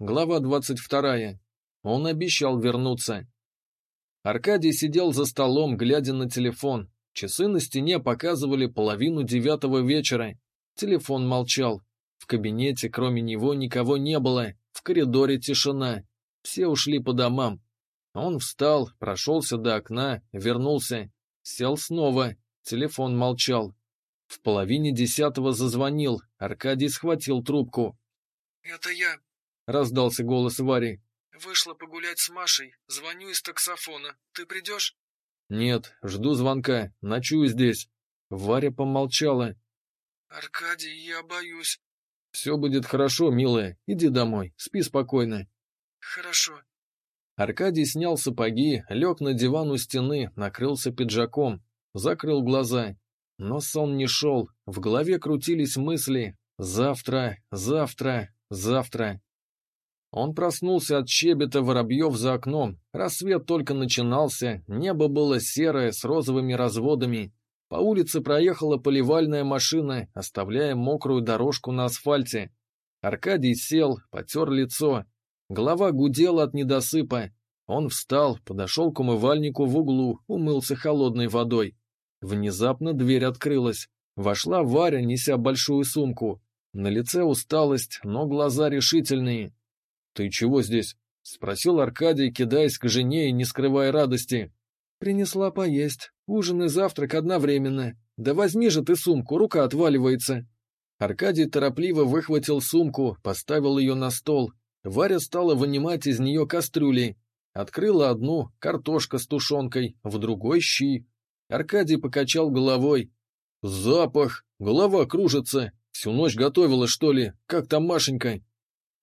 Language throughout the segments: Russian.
Глава двадцать вторая. Он обещал вернуться. Аркадий сидел за столом, глядя на телефон. Часы на стене показывали половину девятого вечера. Телефон молчал. В кабинете, кроме него, никого не было. В коридоре тишина. Все ушли по домам. Он встал, прошелся до окна, вернулся. Сел снова. Телефон молчал. В половине десятого зазвонил. Аркадий схватил трубку. «Это я», — раздался голос Вари. «Вышла погулять с Машей. Звоню из таксофона. Ты придешь?» «Нет, жду звонка. Ночую здесь». Варя помолчала. «Аркадий, я боюсь». «Все будет хорошо, милая. Иди домой. Спи спокойно». «Хорошо». Аркадий снял сапоги, лег на диван у стены, накрылся пиджаком, закрыл глаза. Но сон не шел, в голове крутились мысли «завтра, завтра, завтра». Он проснулся от щебета воробьев за окном. Рассвет только начинался, небо было серое, с розовыми разводами. По улице проехала поливальная машина, оставляя мокрую дорожку на асфальте. Аркадий сел, потер лицо. Голова гудела от недосыпа. Он встал, подошел к умывальнику в углу, умылся холодной водой. Внезапно дверь открылась. Вошла Варя, неся большую сумку. На лице усталость, но глаза решительные. «Ты чего здесь?» — спросил Аркадий, кидаясь к жене и не скрывая радости. «Принесла поесть. Ужин и завтрак одновременно. Да возьми же ты сумку, рука отваливается». Аркадий торопливо выхватил сумку, поставил ее на стол. Варя стала вынимать из нее кастрюли. Открыла одну, картошка с тушенкой, в другой щи. Аркадий покачал головой. «Запах! Голова кружится! Всю ночь готовила, что ли? Как там Машенька?»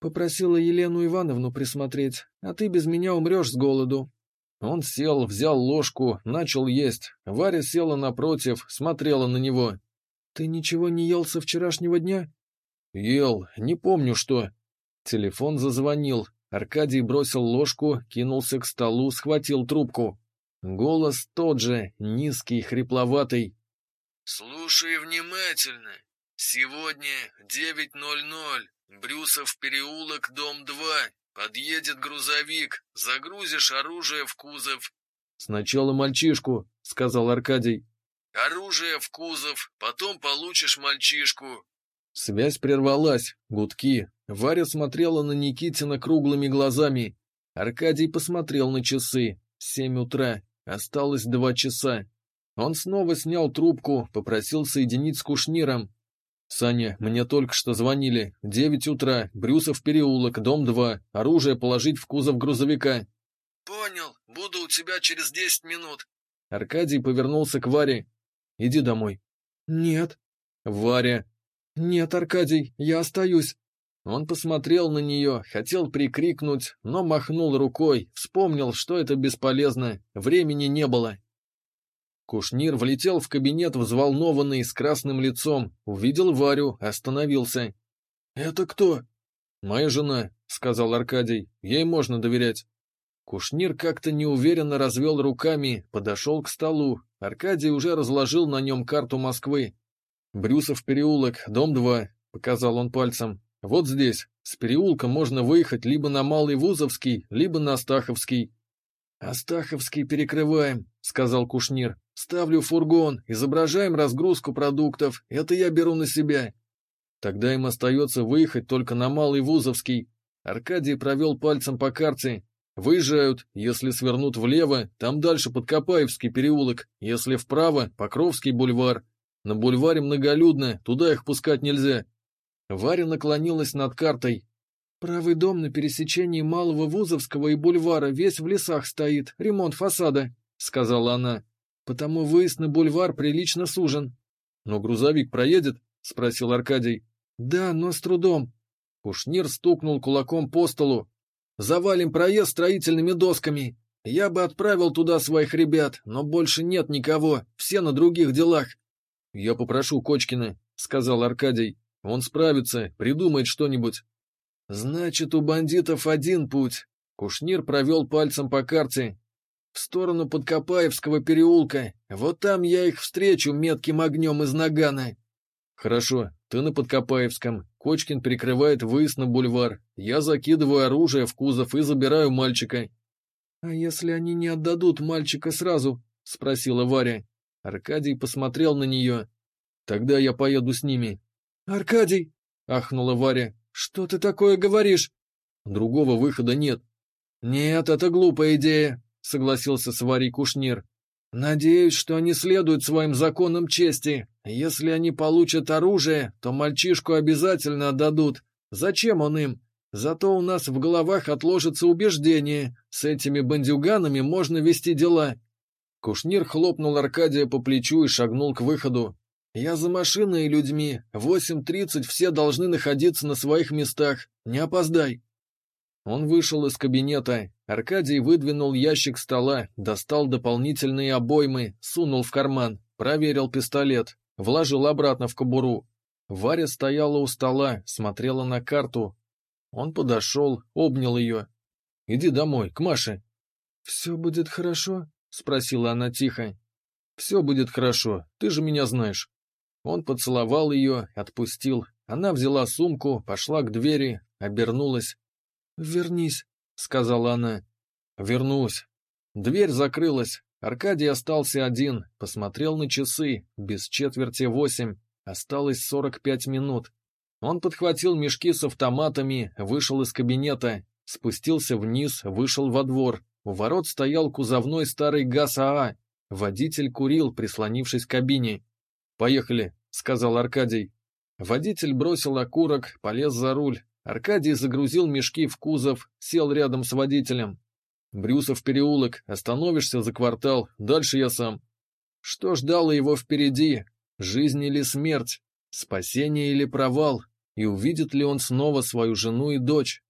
Попросила Елену Ивановну присмотреть, а ты без меня умрешь с голоду. Он сел, взял ложку, начал есть. Варя села напротив, смотрела на него. Ты ничего не ел со вчерашнего дня? Ел, не помню что. Телефон зазвонил. Аркадий бросил ложку, кинулся к столу, схватил трубку. Голос тот же, низкий, хрипловатый. «Слушай внимательно. Сегодня 9.00. Брюсов переулок, дом 2. Подъедет грузовик. Загрузишь оружие в кузов. Сначала мальчишку, сказал Аркадий. Оружие в кузов, потом получишь мальчишку. Связь прервалась, гудки. Варя смотрела на Никитина круглыми глазами. Аркадий посмотрел на часы. Семь утра. Осталось два часа. Он снова снял трубку, попросил соединить с Кушниром. «Саня, мне только что звонили. Девять утра, Брюсов переулок, дом 2. Оружие положить в кузов грузовика». «Понял. Буду у тебя через десять минут». Аркадий повернулся к Варе. «Иди домой». «Нет». «Варя». «Нет, Аркадий, я остаюсь». Он посмотрел на нее, хотел прикрикнуть, но махнул рукой, вспомнил, что это бесполезно, времени не было. Кушнир влетел в кабинет взволнованный, с красным лицом, увидел Варю, остановился. «Это кто?» «Моя жена», — сказал Аркадий, — «ей можно доверять». Кушнир как-то неуверенно развел руками, подошел к столу. Аркадий уже разложил на нем карту Москвы. «Брюсов переулок, дом 2», — показал он пальцем. «Вот здесь. С переулка можно выехать либо на Малый Вузовский, либо на Стаховский». «Астаховский перекрываем», — сказал Кушнир. «Ставлю фургон, изображаем разгрузку продуктов. Это я беру на себя». Тогда им остается выехать только на Малый Вузовский. Аркадий провел пальцем по карте. Выезжают, если свернут влево, там дальше Подкопаевский переулок, если вправо — Покровский бульвар. На бульваре многолюдно, туда их пускать нельзя. Варя наклонилась над картой. Правый дом на пересечении Малого Вузовского и бульвара весь в лесах стоит, ремонт фасада, — сказала она. Потому выезд на бульвар прилично сужен. — Но грузовик проедет? — спросил Аркадий. — Да, но с трудом. Кушнир стукнул кулаком по столу. — Завалим проезд строительными досками. Я бы отправил туда своих ребят, но больше нет никого, все на других делах. — Я попрошу Кочкина, — сказал Аркадий. — Он справится, придумает что-нибудь. Значит, у бандитов один путь. Кушнир провел пальцем по карте. В сторону Подкопаевского переулка. Вот там я их встречу метким огнем из нагана. Хорошо, Ты на Подкопаевском, Кочкин прикрывает выезд на бульвар. Я закидываю оружие в кузов и забираю мальчика. — А если они не отдадут мальчика сразу? — спросила Варя. Аркадий посмотрел на нее. — Тогда я поеду с ними. — Аркадий! — ахнула Варя. — Что ты такое говоришь? — Другого выхода нет. — Нет, это глупая идея, — согласился с Варей Кушнир. Надеюсь, что они следуют своим законам чести. Если они получат оружие, то мальчишку обязательно отдадут. Зачем он им? Зато у нас в головах отложится убеждение. С этими бандюганами можно вести дела. Кушнир хлопнул Аркадия по плечу и шагнул к выходу. «Я за машиной и людьми. В 8.30 все должны находиться на своих местах. Не опоздай». Он вышел из кабинета. Аркадий выдвинул ящик стола, достал дополнительные обоймы, сунул в карман, проверил пистолет, вложил обратно в кобуру. Варя стояла у стола, смотрела на карту. Он подошел, обнял ее. «Иди домой, к Маше». «Все будет хорошо?» — спросила она тихо. «Все будет хорошо, ты же меня знаешь». Он поцеловал ее, отпустил. Она взяла сумку, пошла к двери, обернулась. «Вернись», — сказала она. «Вернусь». Дверь закрылась. Аркадий остался один, посмотрел на часы, без четверти восемь, осталось сорок пять минут. Он подхватил мешки с автоматами, вышел из кабинета, спустился вниз, вышел во двор. У ворот стоял кузовной старый ГАЗ-АА. Водитель курил, прислонившись к кабине. «Поехали», — сказал Аркадий. Водитель бросил окурок, полез за руль, Аркадий загрузил мешки в кузов, сел рядом с водителем. «Брюсов переулок, остановишься за квартал, дальше я сам». Что ждало его впереди? Жизнь или смерть? Спасение или провал? И увидит ли он снова свою жену и дочь?